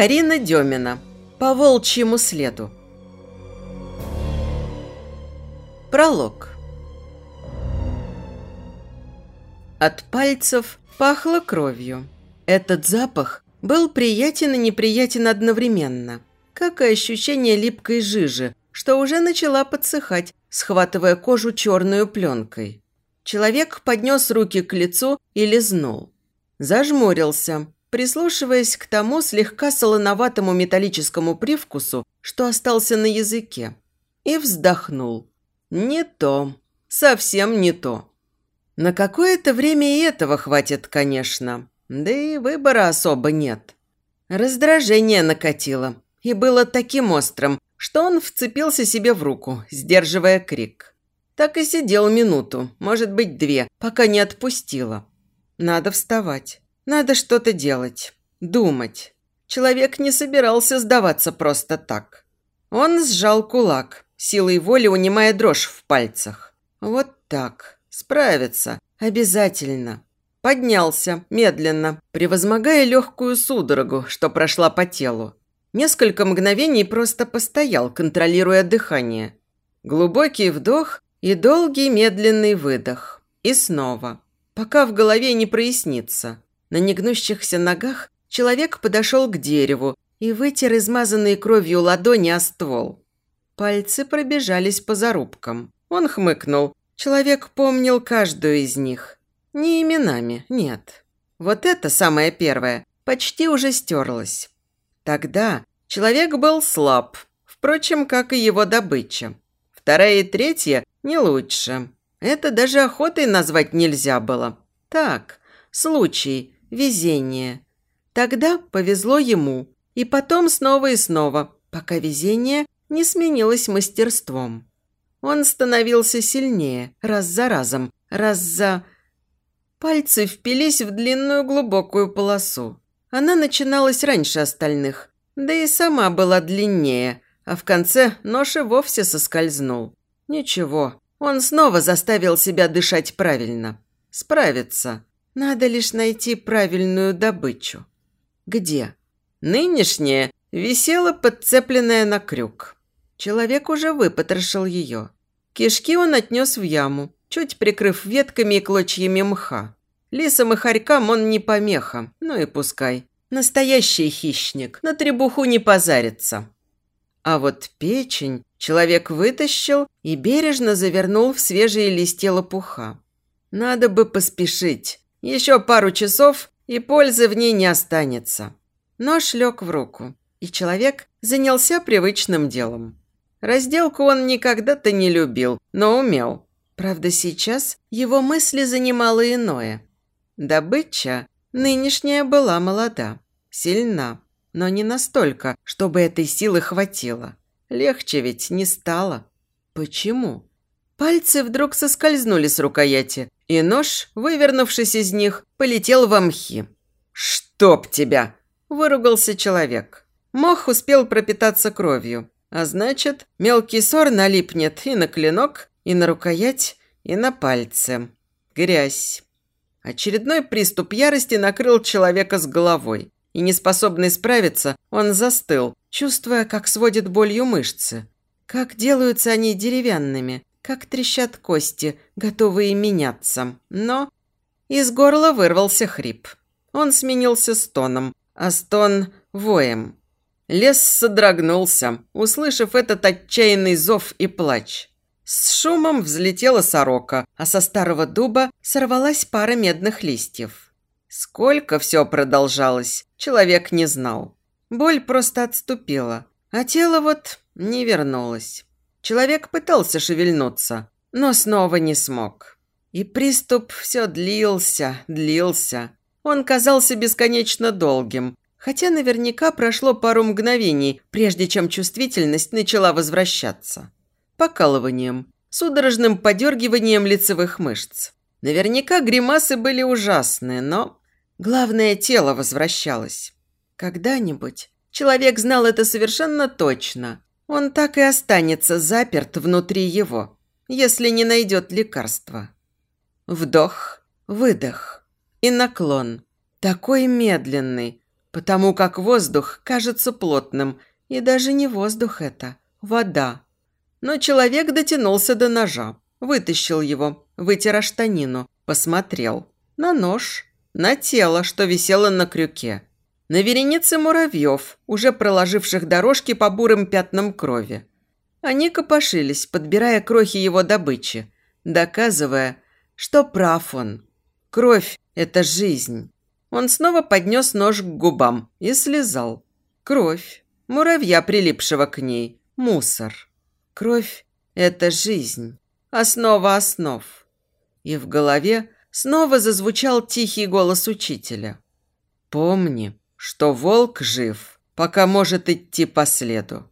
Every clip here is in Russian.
Карина Демина. По волчьему следу. Пролог. От пальцев пахло кровью. Этот запах был приятен и неприятен одновременно, как и ощущение липкой жижи, что уже начала подсыхать, схватывая кожу черную пленкой. Человек поднес руки к лицу и лизнул. Зажмурился, прислушиваясь к тому слегка солоноватому металлическому привкусу, что остался на языке, и вздохнул. Не то, совсем не то. На какое-то время и этого хватит, конечно, да и выбора особо нет. Раздражение накатило и было таким острым, что он вцепился себе в руку, сдерживая крик. Так и сидел минуту, может быть, две, пока не отпустила. Надо вставать. Надо что-то делать, думать. Человек не собирался сдаваться просто так. Он сжал кулак, силой воли унимая дрожь в пальцах. Вот так. Справится. Обязательно. Поднялся, медленно, превозмогая легкую судорогу, что прошла по телу. Несколько мгновений просто постоял, контролируя дыхание. Глубокий вдох и долгий медленный выдох. И снова. Пока в голове не прояснится. На негнущихся ногах человек подошел к дереву и вытер измазанные кровью ладони о ствол. Пальцы пробежались по зарубкам. Он хмыкнул. Человек помнил каждую из них. Не именами, нет. Вот это самое первое почти уже стерлось. Тогда человек был слаб, впрочем, как и его добыча. Вторая и третья не лучше. Это даже охотой назвать нельзя было. Так, случай, везение. Тогда повезло ему. И потом снова и снова, пока везение не сменилось мастерством. Он становился сильнее, раз за разом, раз за... Пальцы впились в длинную глубокую полосу. Она начиналась раньше остальных, да и сама была длиннее, а в конце нож и вовсе соскользнул. Ничего, он снова заставил себя дышать правильно. Справиться. Надо лишь найти правильную добычу. Где? Нынешняя висела подцепленная на крюк. Человек уже выпотрошил ее. Кишки он отнес в яму, чуть прикрыв ветками и клочьями мха. Лисам и хорькам он не помеха, ну и пускай. Настоящий хищник, на требуху не позарится. А вот печень человек вытащил и бережно завернул в свежие листья лопуха. Надо бы поспешить. Еще пару часов, и пользы в ней не останется. Нож лег в руку, и человек занялся привычным делом. Разделку он никогда-то не любил, но умел. Правда, сейчас его мысли занимало иное. Добыча нынешняя была молода, сильна, но не настолько, чтобы этой силы хватило. Легче ведь не стало. Почему? Пальцы вдруг соскользнули с рукояти, и нож, вывернувшись из них, полетел в мхи. «Чтоб тебя!» – выругался человек. Мох успел пропитаться кровью, а значит, мелкий сор налипнет и на клинок, и на рукоять, и на пальцы. Грязь. Очередной приступ ярости накрыл человека с головой, и неспособный справиться, он застыл, чувствуя, как сводит болью мышцы. Как делаются они деревянными, как трещат кости, готовые меняться. Но из горла вырвался хрип. Он сменился стоном, а стон – воем. Лес содрогнулся, услышав этот отчаянный зов и плач. С шумом взлетела сорока, а со старого дуба сорвалась пара медных листьев. Сколько все продолжалось, человек не знал. Боль просто отступила, а тело вот не вернулось. Человек пытался шевельнуться, но снова не смог. И приступ все длился, длился. Он казался бесконечно долгим, хотя наверняка прошло пару мгновений, прежде чем чувствительность начала возвращаться. Покалыванием, судорожным подергиванием лицевых мышц. Наверняка гримасы были ужасные, но... Главное, тело возвращалось. Когда-нибудь человек знал это совершенно точно. Он так и останется заперт внутри его, если не найдет лекарства. Вдох, выдох и наклон. Такой медленный. потому как воздух кажется плотным, и даже не воздух это, вода. Но человек дотянулся до ножа, вытащил его, вытер штанину, посмотрел. На нож, на тело, что висело на крюке. На веренице муравьев, уже проложивших дорожки по бурым пятнам крови. Они копошились, подбирая крохи его добычи, доказывая, что прав он. Кровь – это жизнь. Он снова поднес нож к губам и слезал. Кровь. Муравья, прилипшего к ней. Мусор. Кровь – это жизнь. Основа основ. И в голове снова зазвучал тихий голос учителя. «Помни, что волк жив, пока может идти по следу.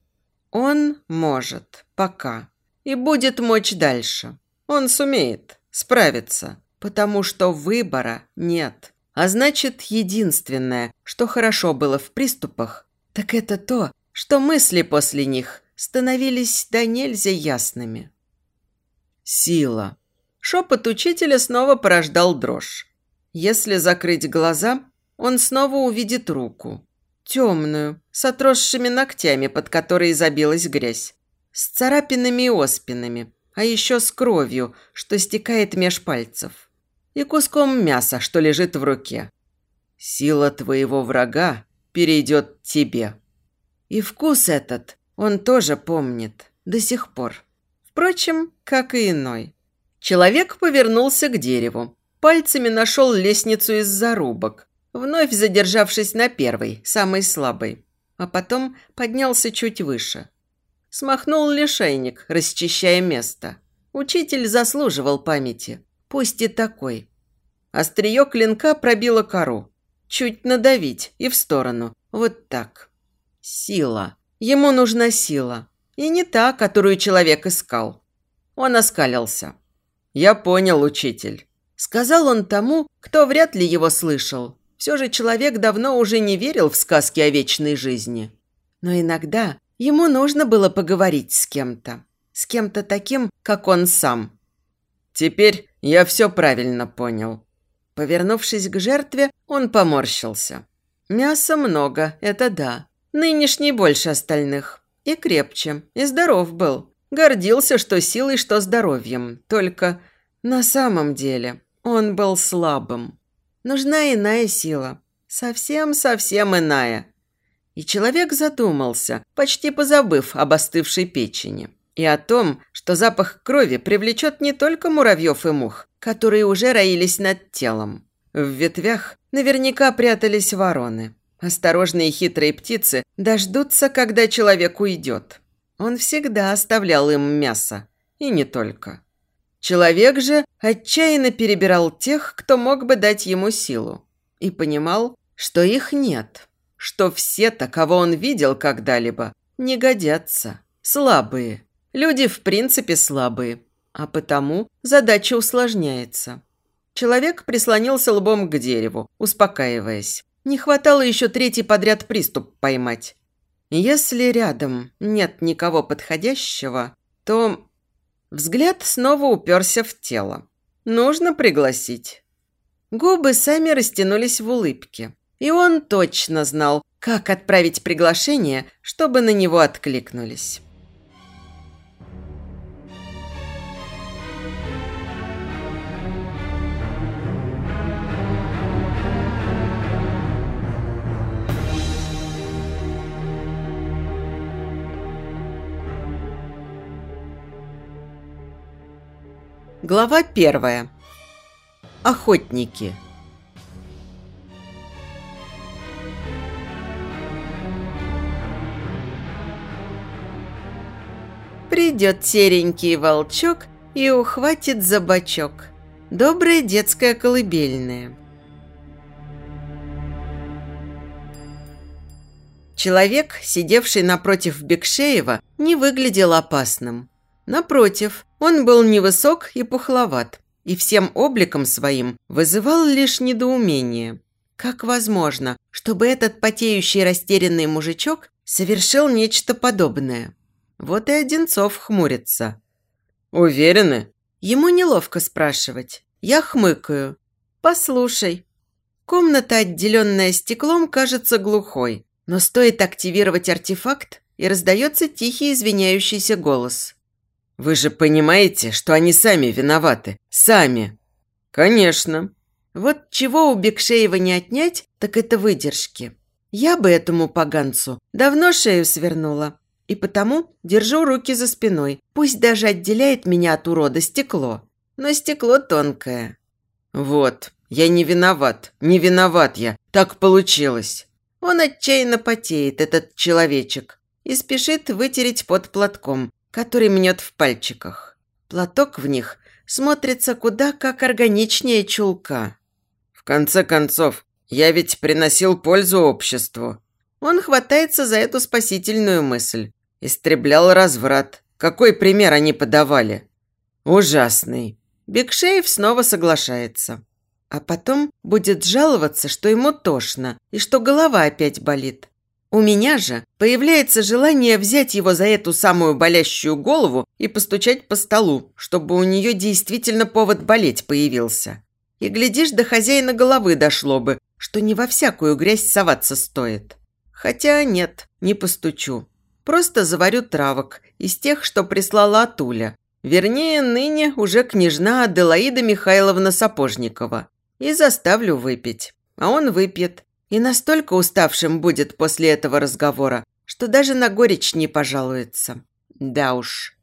Он может, пока. И будет мочь дальше. Он сумеет справиться, потому что выбора нет. А значит, единственное, что хорошо было в приступах, так это то, что мысли после них становились до нельзя ясными. Сила. Шепот учителя снова порождал дрожь. Если закрыть глаза, он снова увидит руку. Темную, с отросшими ногтями, под которой забилась грязь. С царапинами и оспинами, а еще с кровью, что стекает меж пальцев и куском мяса, что лежит в руке. Сила твоего врага перейдет тебе. И вкус этот он тоже помнит до сих пор. Впрочем, как и иной. Человек повернулся к дереву. Пальцами нашел лестницу из зарубок, вновь задержавшись на первой, самой слабой. А потом поднялся чуть выше. Смахнул лишайник, расчищая место. Учитель заслуживал памяти. Пусть и такой. Острие клинка пробило кору. Чуть надавить и в сторону. Вот так. Сила. Ему нужна сила. И не та, которую человек искал. Он оскалился. «Я понял, учитель», – сказал он тому, кто вряд ли его слышал. Все же человек давно уже не верил в сказки о вечной жизни. Но иногда ему нужно было поговорить с кем-то. С кем-то таким, как он сам. «Теперь я все правильно понял». Повернувшись к жертве, он поморщился. Мяса много, это да. Нынешний больше остальных. И крепче, и здоров был. Гордился, что силой, что здоровьем. Только на самом деле он был слабым. Нужна иная сила. Совсем-совсем иная. И человек задумался, почти позабыв об остывшей печени. И о том, что запах крови привлечет не только муравьев и мух, которые уже роились над телом. В ветвях наверняка прятались вороны. Осторожные хитрые птицы дождутся, когда человек уйдет. Он всегда оставлял им мясо. И не только. Человек же отчаянно перебирал тех, кто мог бы дать ему силу. И понимал, что их нет. Что все-то, кого он видел когда-либо, не годятся. Слабые. Люди в принципе слабые, а потому задача усложняется. Человек прислонился лбом к дереву, успокаиваясь. Не хватало еще третий подряд приступ поймать. Если рядом нет никого подходящего, то... Взгляд снова уперся в тело. Нужно пригласить. Губы сами растянулись в улыбке. И он точно знал, как отправить приглашение, чтобы на него откликнулись. Глава первая. Охотники. Придет серенький волчок и ухватит за бочок. Добрая детская колыбельная. Человек, сидевший напротив Бекшеева, не выглядел опасным. Напротив, он был невысок и пухловат, и всем обликом своим вызывал лишь недоумение. Как возможно, чтобы этот потеющий растерянный мужичок совершил нечто подобное? Вот и Одинцов хмурится. «Уверены?» Ему неловко спрашивать. Я хмыкаю. «Послушай». Комната, отделенная стеклом, кажется глухой, но стоит активировать артефакт, и раздается тихий извиняющийся голос. «Вы же понимаете, что они сами виноваты? Сами!» «Конечно!» Вот чего у Бекшеева не отнять, так это выдержки. Я бы этому поганцу давно шею свернула. И потому держу руки за спиной. Пусть даже отделяет меня от урода стекло. Но стекло тонкое. Вот, я не виноват, не виноват я. Так получилось. Он отчаянно потеет, этот человечек, и спешит вытереть под платком, который мнет в пальчиках. Платок в них смотрится куда как органичнее чулка. В конце концов, я ведь приносил пользу обществу. Он хватается за эту спасительную мысль. Истреблял разврат. Какой пример они подавали? Ужасный. Бекшеев снова соглашается. А потом будет жаловаться, что ему тошно и что голова опять болит. У меня же появляется желание взять его за эту самую болящую голову и постучать по столу, чтобы у нее действительно повод болеть появился. И, глядишь, до хозяина головы дошло бы, что не во всякую грязь соваться стоит. Хотя нет, не постучу. Просто заварю травок из тех, что прислала Атуля. Вернее, ныне уже княжна Аделаида Михайловна Сапожникова и заставлю выпить. А он выпьет. И настолько уставшим будет после этого разговора, что даже на горечь не пожалуется. Да уж.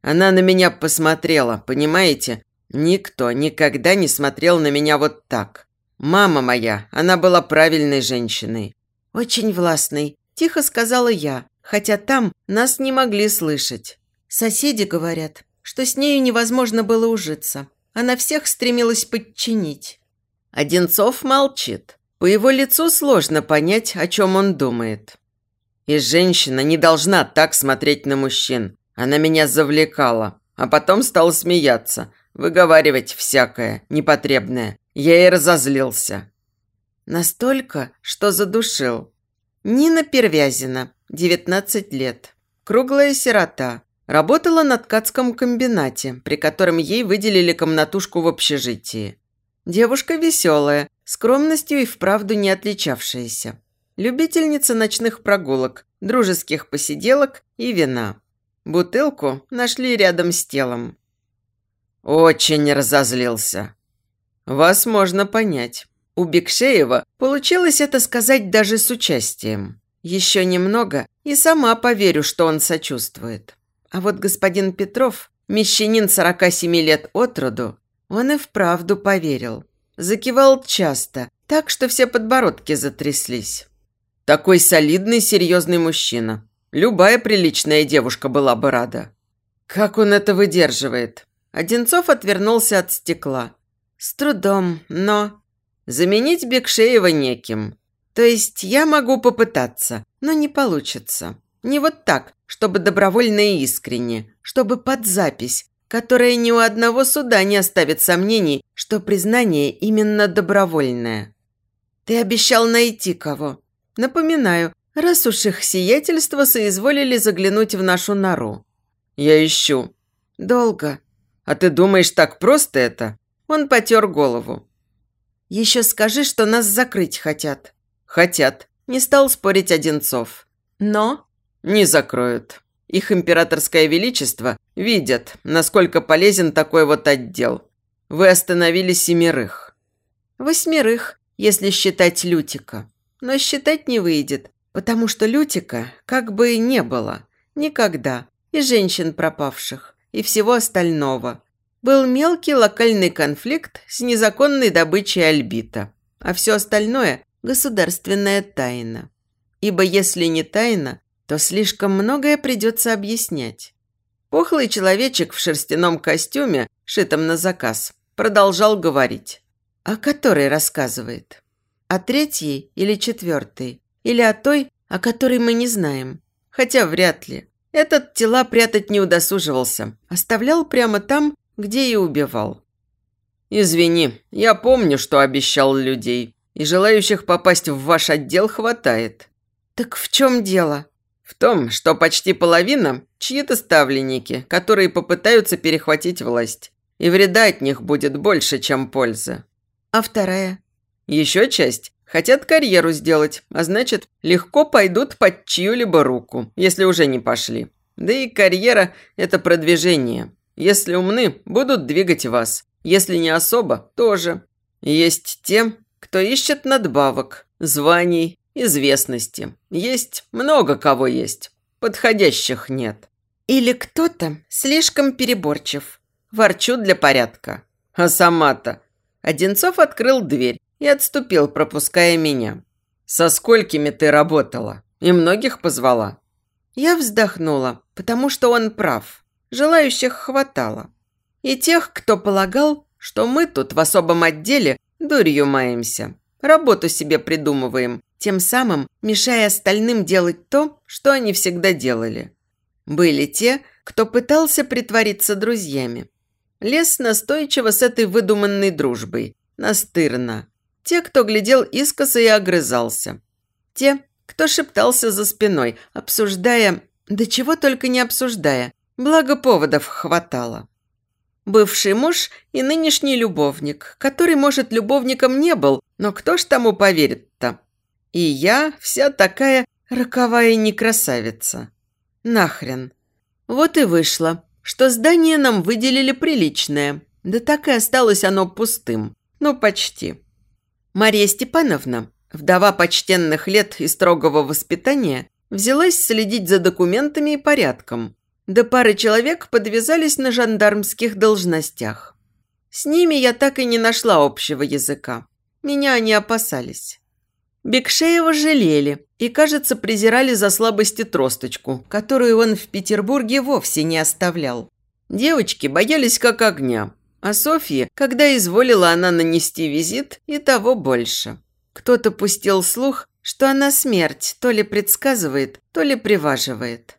Она на меня посмотрела, понимаете? Никто никогда не смотрел на меня вот так. Мама моя, она была правильной женщиной. Очень властной, тихо сказала я, хотя там нас не могли слышать. Соседи говорят, что с нею невозможно было ужиться. Она всех стремилась подчинить. Одинцов молчит. По его лицу сложно понять, о чем он думает. И женщина не должна так смотреть на мужчин. Она меня завлекала, а потом стала смеяться, выговаривать всякое, непотребное. Я и разозлился. Настолько, что задушил. Нина Первязина, 19 лет. Круглая сирота. Работала на ткацком комбинате, при котором ей выделили комнатушку в общежитии. Девушка веселая, скромностью и вправду не отличавшаяся. Любительница ночных прогулок, дружеских посиделок и вина. Бутылку нашли рядом с телом. Очень разозлился. Вас можно понять. У Бекшеева получилось это сказать даже с участием. Еще немного, и сама поверю, что он сочувствует. А вот господин Петров, мещанин 47 лет от роду, он и вправду поверил. Закивал часто, так что все подбородки затряслись. Такой солидный, серьезный мужчина. Любая приличная девушка была бы рада. Как он это выдерживает? Одинцов отвернулся от стекла. С трудом, но... Заменить Бекшеева неким. То есть я могу попытаться, но не получится. Не вот так, чтобы добровольно и искренне, чтобы под запись, которая ни у одного суда не оставит сомнений, что признание именно добровольное. Ты обещал найти кого. Напоминаю, раз уж их сиятельство соизволили заглянуть в нашу нору. Я ищу. Долго. А ты думаешь, так просто это? Он потер голову. Еще скажи, что нас закрыть хотят. Хотят. Не стал спорить Одинцов. Но... Не закроют. Их императорское величество видят, насколько полезен такой вот отдел. Вы остановили семерых. Восьмерых, если считать Лютика. Но считать не выйдет, потому что Лютика как бы и не было. Никогда. И женщин пропавших, и всего остального. Был мелкий локальный конфликт с незаконной добычей альбита. А все остальное – государственная тайна. Ибо если не тайна, то слишком многое придется объяснять. Пухлый человечек в шерстяном костюме, шитом на заказ, продолжал говорить. О которой рассказывает? О третьей или четвертой? Или о той, о которой мы не знаем? Хотя вряд ли. Этот тела прятать не удосуживался. Оставлял прямо там, где и убивал. «Извини, я помню, что обещал людей, и желающих попасть в ваш отдел хватает». «Так в чем дело?» В том, что почти половина – чьи-то ставленники, которые попытаются перехватить власть. И вреда от них будет больше, чем пользы. А вторая? Еще часть хотят карьеру сделать, а значит, легко пойдут под чью-либо руку, если уже не пошли. Да и карьера – это продвижение. Если умны, будут двигать вас. Если не особо, тоже. Есть те, кто ищет надбавок, званий, известности. Есть много кого есть. Подходящих нет. Или кто-то слишком переборчив. Ворчу для порядка. А сама-то. Одинцов открыл дверь и отступил, пропуская меня. «Со сколькими ты работала? И многих позвала?» Я вздохнула, потому что он прав. Желающих хватало. И тех, кто полагал, что мы тут в особом отделе дурью маемся. Работу себе придумываем, тем самым мешая остальным делать то, что они всегда делали. Были те, кто пытался притвориться друзьями. Лез настойчиво с этой выдуманной дружбой. Настырно. Те, кто глядел искоса и огрызался. Те, кто шептался за спиной, обсуждая, да чего только не обсуждая, благо поводов хватало. Бывший муж и нынешний любовник, который, может, любовником не был, но кто ж тому поверит-то? И я вся такая роковая некрасавица. Нахрен. Вот и вышло, что здание нам выделили приличное, да так и осталось оно пустым. Ну, почти. Мария Степановна, вдова почтенных лет и строгого воспитания, взялась следить за документами и порядком. Да пары человек подвязались на жандармских должностях. С ними я так и не нашла общего языка. Меня они опасались. Бекшеева жалели и, кажется, презирали за слабость и тросточку, которую он в Петербурге вовсе не оставлял. Девочки боялись как огня, а Софье, когда изволила она нанести визит, и того больше. Кто-то пустил слух, что она смерть то ли предсказывает, то ли приваживает.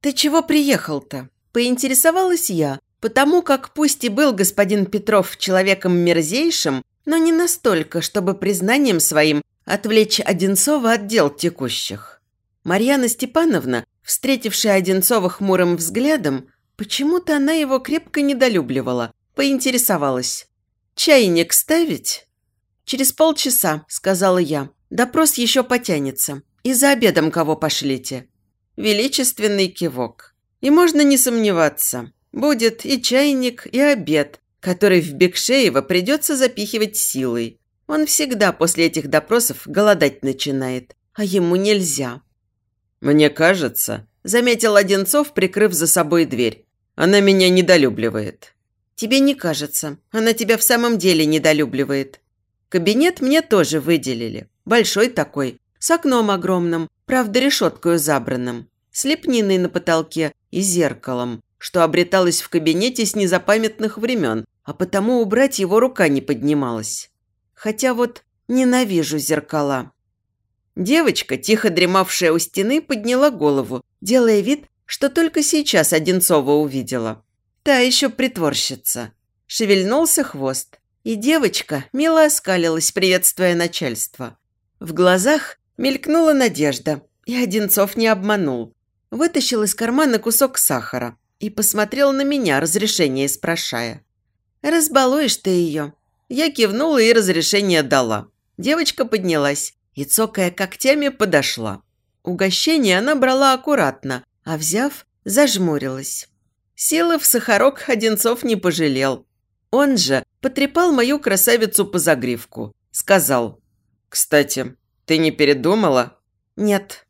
«Ты чего приехал-то?» – поинтересовалась я, потому как пусть и был господин Петров человеком мерзейшим, но не настолько, чтобы признанием своим отвлечь Одинцова от дел текущих. Марьяна Степановна, встретившая Одинцова хмурым взглядом, почему-то она его крепко недолюбливала, Поинтересовалась. «Чайник ставить?» «Через полчаса», – сказала я. «Допрос еще потянется. И за обедом кого пошлите?» Величественный кивок. И можно не сомневаться. Будет и чайник, и обед, который в Бекшеева придется запихивать силой. Он всегда после этих допросов голодать начинает, а ему нельзя. «Мне кажется», – заметил Одинцов, прикрыв за собой дверь. «Она меня недолюбливает». Тебе не кажется. Она тебя в самом деле недолюбливает. Кабинет мне тоже выделили. Большой такой, с окном огромным, правда решеткою забранным, с лепниной на потолке и зеркалом, что обреталось в кабинете с незапамятных времен, а потому убрать его рука не поднималась. Хотя вот ненавижу зеркала. Девочка, тихо дремавшая у стены, подняла голову, делая вид, что только сейчас Одинцова увидела. Та еще притворщица. Шевельнулся хвост. И девочка мило оскалилась, приветствуя начальство. В глазах мелькнула надежда, и Одинцов не обманул. Вытащил из кармана кусок сахара и посмотрел на меня, разрешение спрашивая. «Разбалуешь ты ее». Я кивнула и разрешение дала. Девочка поднялась и, цокая когтями, подошла. Угощение она брала аккуратно, а взяв, зажмурилась. Силы в сахарок Одинцов не пожалел. Он же потрепал мою красавицу по загривку. Сказал. «Кстати, ты не передумала?» «Нет».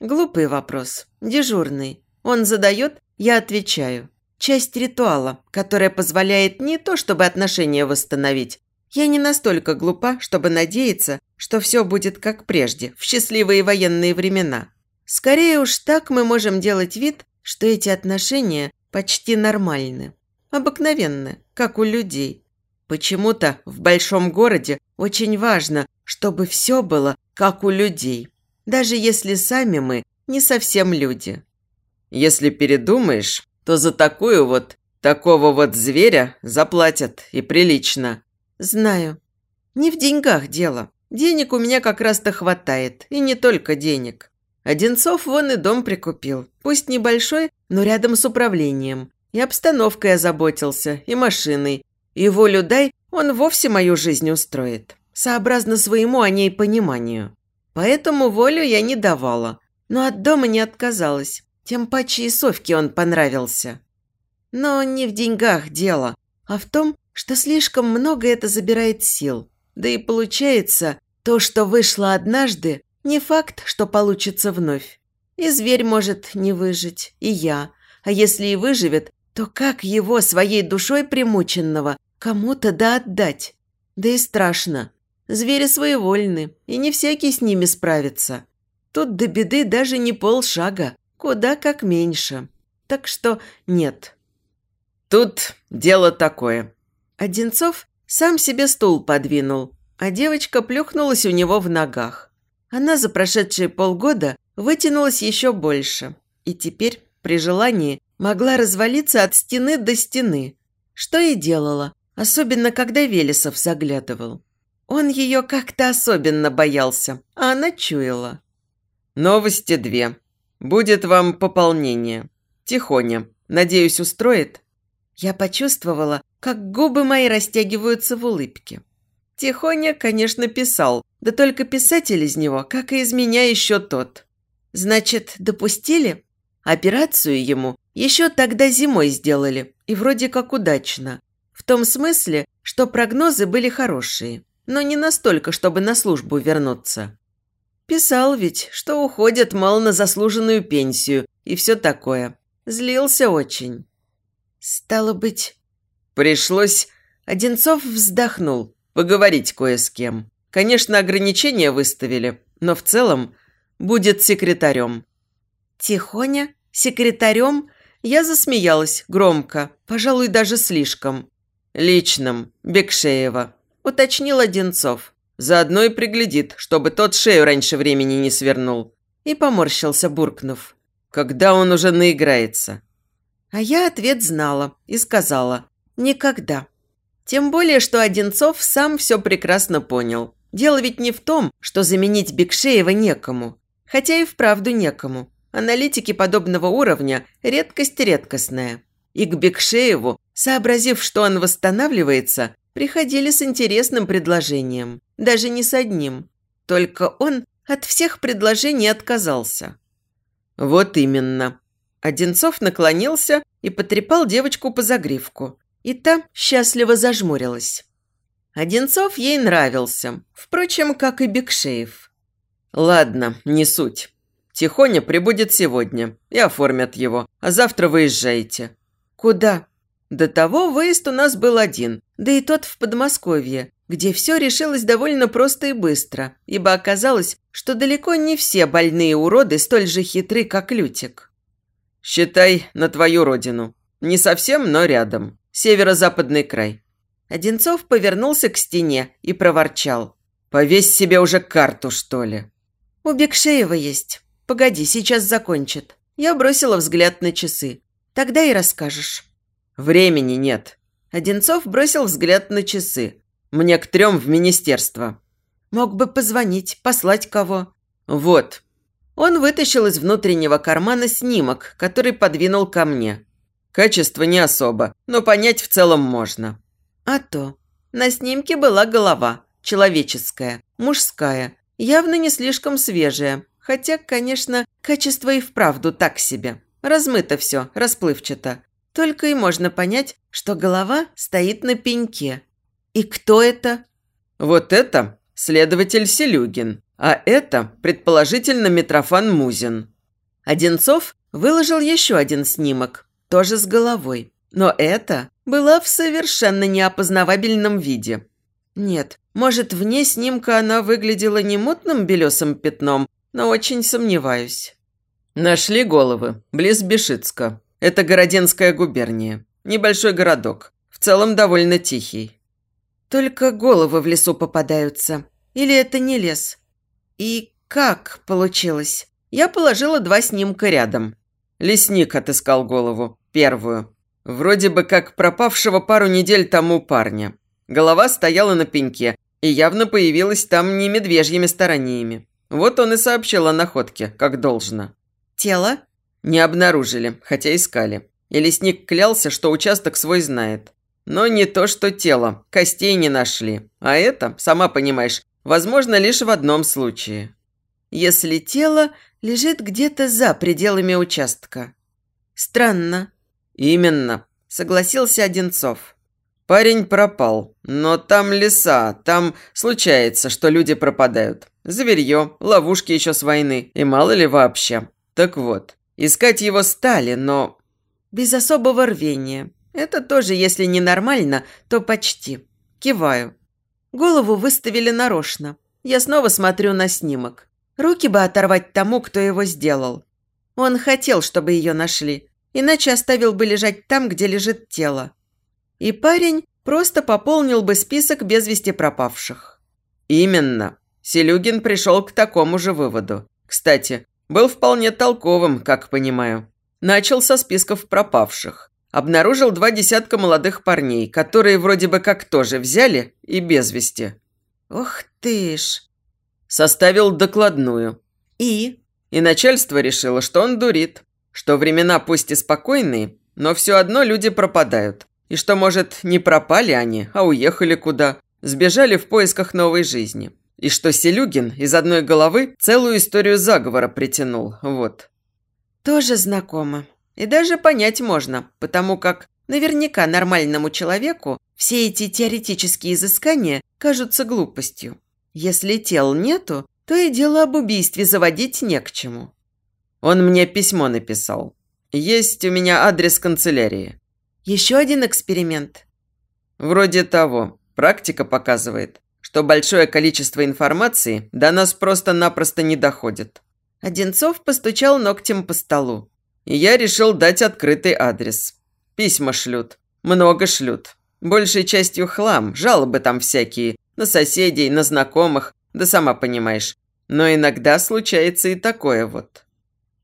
Глупый вопрос. Дежурный. Он задает, я отвечаю. Часть ритуала, которая позволяет не то, чтобы отношения восстановить. Я не настолько глупа, чтобы надеяться, что все будет как прежде, в счастливые военные времена. Скорее уж так мы можем делать вид, что эти отношения почти нормальны. Обыкновенны, как у людей. Почему-то в большом городе очень важно, чтобы все было как у людей. Даже если сами мы не совсем люди. Если передумаешь, то за такую вот, такого вот зверя заплатят и прилично. Знаю. Не в деньгах дело. Денег у меня как раз-то хватает. И не только денег. Одинцов вон и дом прикупил. Пусть небольшой, но рядом с управлением. И обстановкой озаботился, и машиной. И волю дай, он вовсе мою жизнь устроит. сообразно своему о ней пониманию. Поэтому волю я не давала, но от дома не отказалась. Тем паче и Совке он понравился. Но не в деньгах дело, а в том, что слишком много это забирает сил. Да и получается, то, что вышло однажды, не факт, что получится вновь. И зверь может не выжить, и я. А если и выживет, то как его своей душой примученного кому-то да отдать? Да и страшно. Звери своевольны, и не всякий с ними справится. Тут до беды даже не полшага, куда как меньше. Так что нет. Тут дело такое. Одинцов сам себе стул подвинул, а девочка плюхнулась у него в ногах. Она за прошедшие полгода вытянулась еще больше, и теперь, при желании, могла развалиться от стены до стены, что и делала, особенно когда Велесов заглядывал. Он ее как-то особенно боялся, а она чуяла. «Новости две. Будет вам пополнение. Тихоня. Надеюсь, устроит?» Я почувствовала, как губы мои растягиваются в улыбке. Тихоня, конечно, писал, да только писатель из него, как и из меня, еще тот. Значит, допустили? Операцию ему еще тогда зимой сделали, и вроде как удачно. В том смысле, что прогнозы были хорошие, но не настолько, чтобы на службу вернуться. Писал ведь, что уходят, мало на заслуженную пенсию и все такое. Злился очень. Стало быть... Пришлось... Одинцов вздохнул. Поговорить кое с кем. Конечно, ограничения выставили, но в целом будет секретарем. Тихоня? Секретарем? Я засмеялась громко, пожалуй, даже слишком. Личным, Бекшеева, уточнил Одинцов. Заодно и приглядит, чтобы тот шею раньше времени не свернул. И поморщился, буркнув. Когда он уже наиграется. А я ответ знала и сказала «никогда». Тем более, что Одинцов сам все прекрасно понял. Дело ведь не в том, что заменить Бекшеева некому. Хотя и вправду некому. Аналитики подобного уровня – редкость редкостная. И к Бекшееву, сообразив, что он восстанавливается, приходили с интересным предложением. Даже не с одним. Только он от всех предложений отказался. Вот именно. Одинцов наклонился и потрепал девочку по загривку. И та счастливо зажмурилась. Одинцов ей нравился, впрочем, как и Бекшеев. «Ладно, не суть. Тихоня прибудет сегодня и оформят его, а завтра выезжаете». «Куда?» До того выезд у нас был один, да и тот в Подмосковье, где все решилось довольно просто и быстро, ибо оказалось, что далеко не все больные уроды столь же хитры, как Лютик. «Считай на твою родину. Не совсем, но рядом. Северо-западный край». Одинцов повернулся к стене и проворчал. «Повесь себе уже карту, что ли?» «У Бекшеева есть. Погоди, сейчас закончит». Я бросила взгляд на часы. «Тогда и расскажешь». «Времени нет». Одинцов бросил взгляд на часы. «Мне к трем в министерство». «Мог бы позвонить, послать кого». «Вот». Он вытащил из внутреннего кармана снимок, который подвинул ко мне. Качество не особо, но понять в целом можно. А то. На снимке была голова. Человеческая, мужская, явно не слишком свежая. Хотя, конечно, качество и вправду так себе. Размыто все, расплывчато. Только и можно понять, что голова стоит на пеньке. И кто это? Вот это следователь Селюгин, а это, предположительно, Митрофан Музин. Одинцов выложил еще один снимок, тоже с головой. Но это была в совершенно неопознавабельном виде. Нет, может, вне снимка она выглядела не мутным белесым пятном, но очень сомневаюсь. Нашли головы, близ Бешицка. Это Городенская губерния. Небольшой городок. В целом довольно тихий. Только головы в лесу попадаются. Или это не лес? И как получилось? Я положила два снимка рядом. Лесник отыскал голову. Первую. Вроде бы как пропавшего пару недель тому парня. Голова стояла на пеньке и явно появилась там не медвежьими стараниями. Вот он и сообщил о находке, как должно. Тело? Не обнаружили, хотя искали. И лесник клялся, что участок свой знает. Но не то, что тело, костей не нашли. А это, сама понимаешь, возможно лишь в одном случае. Если тело лежит где-то за пределами участка. Странно. Именно, согласился Одинцов. Парень пропал, но там леса, там случается, что люди пропадают. Зверье, ловушки еще с войны, и мало ли вообще. Так вот, искать его стали, но... Без особого рвения. Это тоже, если не нормально, то почти. Киваю. Голову выставили нарочно. Я снова смотрю на снимок. Руки бы оторвать тому, кто его сделал. Он хотел, чтобы ее нашли, иначе оставил бы лежать там, где лежит тело. И парень просто пополнил бы список без вести пропавших. Именно. Селюгин пришел к такому же выводу. Кстати, был вполне толковым, как понимаю. Начал со списков пропавших. Обнаружил два десятка молодых парней, которые вроде бы как тоже взяли и без вести. Ох ты ж. Составил докладную. И? И начальство решило, что он дурит. Что времена пусть и спокойные, но все одно люди пропадают. И что, может, не пропали они, а уехали куда, сбежали в поисках новой жизни. И что Селюгин из одной головы целую историю заговора притянул, вот. Тоже знакомо. И даже понять можно, потому как наверняка нормальному человеку все эти теоретические изыскания кажутся глупостью. Если тел нету, то и дело об убийстве заводить не к чему. Он мне письмо написал. Есть у меня адрес канцелярии. Еще один эксперимент. Вроде того. Практика показывает, что большое количество информации до нас просто-напросто не доходит. Одинцов постучал ногтем по столу. И я решил дать открытый адрес. Письма шлют. Много шлют. Большей частью хлам, жалобы там всякие. На соседей, на знакомых, да сама понимаешь. Но иногда случается и такое вот.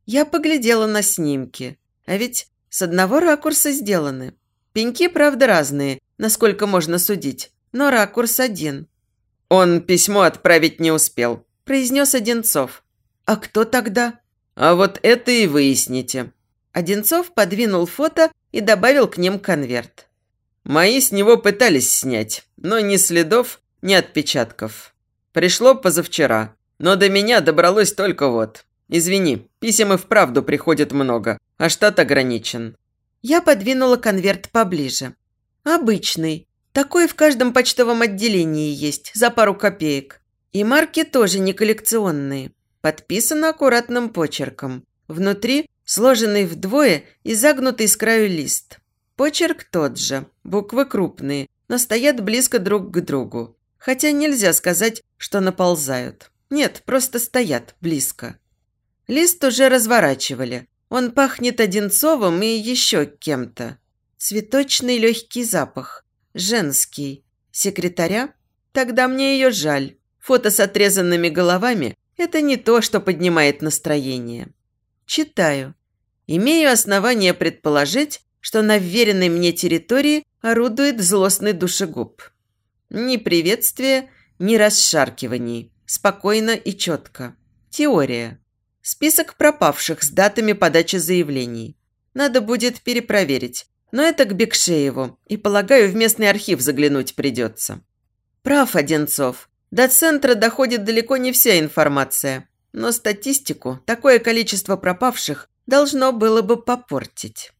Я поглядела на снимки. А ведь с одного ракурса сделаны. Пеньки, правда, разные, насколько можно судить, но ракурс один. Он письмо отправить не успел, произнес Одинцов. А кто тогда? А вот это и выясните. Одинцов подвинул фото и добавил к ним конверт. Мои с него пытались снять, но ни следов, ни отпечатков. Пришло позавчера, но до меня добралось только вот. Извини, писем и вправду приходит много, а штат ограничен». Я подвинула конверт поближе. «Обычный. Такой в каждом почтовом отделении есть, за пару копеек. И марки тоже не коллекционные. Подписано аккуратным почерком. Внутри сложенный вдвое и загнутый с краю лист. Почерк тот же, буквы крупные, но стоят близко друг к другу. Хотя нельзя сказать, что наползают. Нет, просто стоят близко. Лист уже разворачивали. Он пахнет Одинцовым и еще кем-то. Цветочный легкий запах. Женский. Секретаря? Тогда мне ее жаль. Фото с отрезанными головами – это не то, что поднимает настроение. Читаю. Имею основания предположить, что на вверенной мне территории орудует злостный душегуб. Ни приветствия, ни расшаркиваний. Спокойно и четко. Теория. Список пропавших с датами подачи заявлений. Надо будет перепроверить. Но это к Бекшееву. И, полагаю, в местный архив заглянуть придется. Прав, Одинцов. До центра доходит далеко не вся информация. Но статистику такое количество пропавших должно было бы попортить.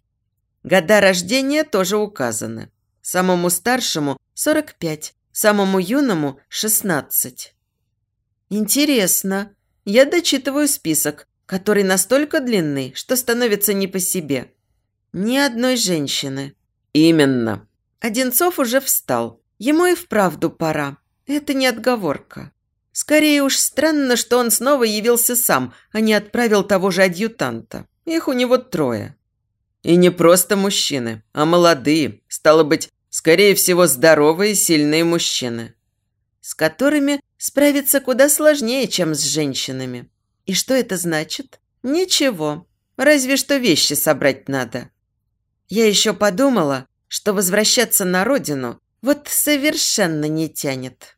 Года рождения тоже указаны. Самому старшему – 45, самому юному – 16. Интересно, я дочитываю список, который настолько длинный, что становится не по себе. Ни одной женщины. Именно. Одинцов уже встал. Ему и вправду пора. Это не отговорка. Скорее уж странно, что он снова явился сам, а не отправил того же адъютанта. Их у него трое. И не просто мужчины, а молодые, стало быть, скорее всего, здоровые, сильные мужчины с которыми справиться куда сложнее, чем с женщинами. И что это значит? Ничего. Разве что вещи собрать надо. Я еще подумала, что возвращаться на родину вот совершенно не тянет.